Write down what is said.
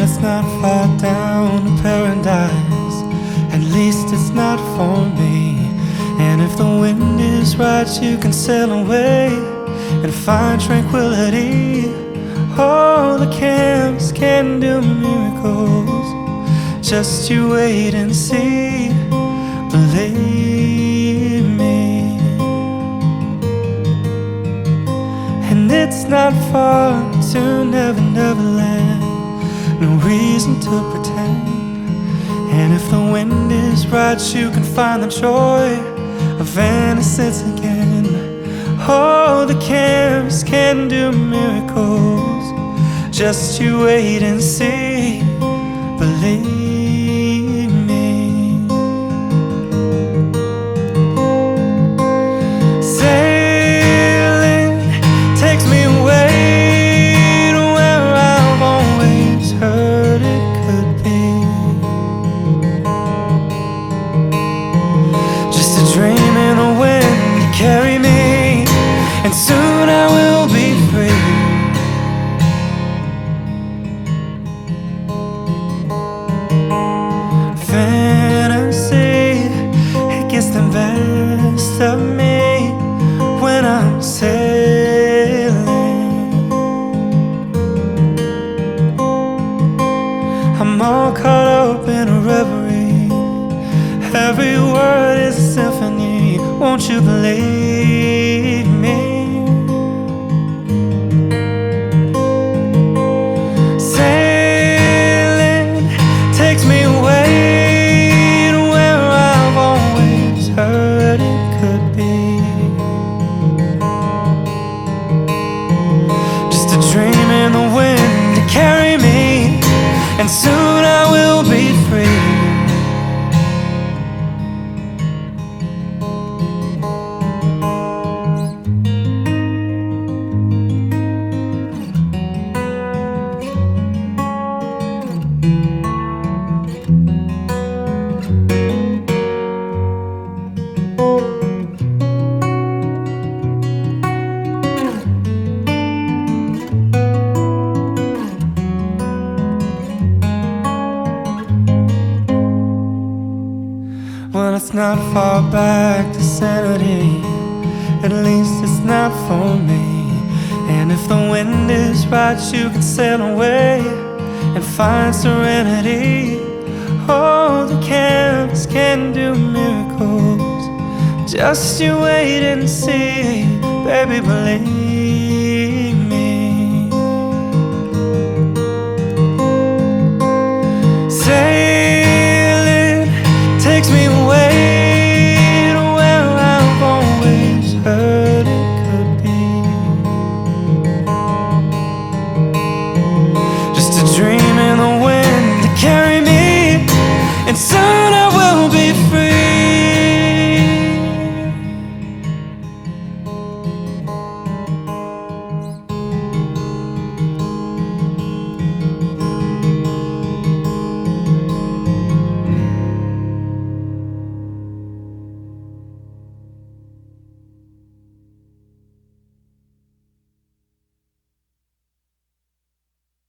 it's not far down to paradise. At least it's not for me. And if the wind is right, you can sail away and find tranquility. Oh, the camps can do miracles. Just you wait and see. Believe me. And it's not far to Never Never Land. To pretend. And if the wind is right, you can find the joy of innocence again. Oh, the camps can do miracles. Just you wait and see. Believe of me when I'm sailing. I'm all caught up in a reverie. Every word is a symphony. Won't you believe and soon Well, it's not far back to sanity. At least it's not for me. And if the wind is right, you can sail away and find serenity. Oh, the camps can do miracles. Just you wait and see, baby, believe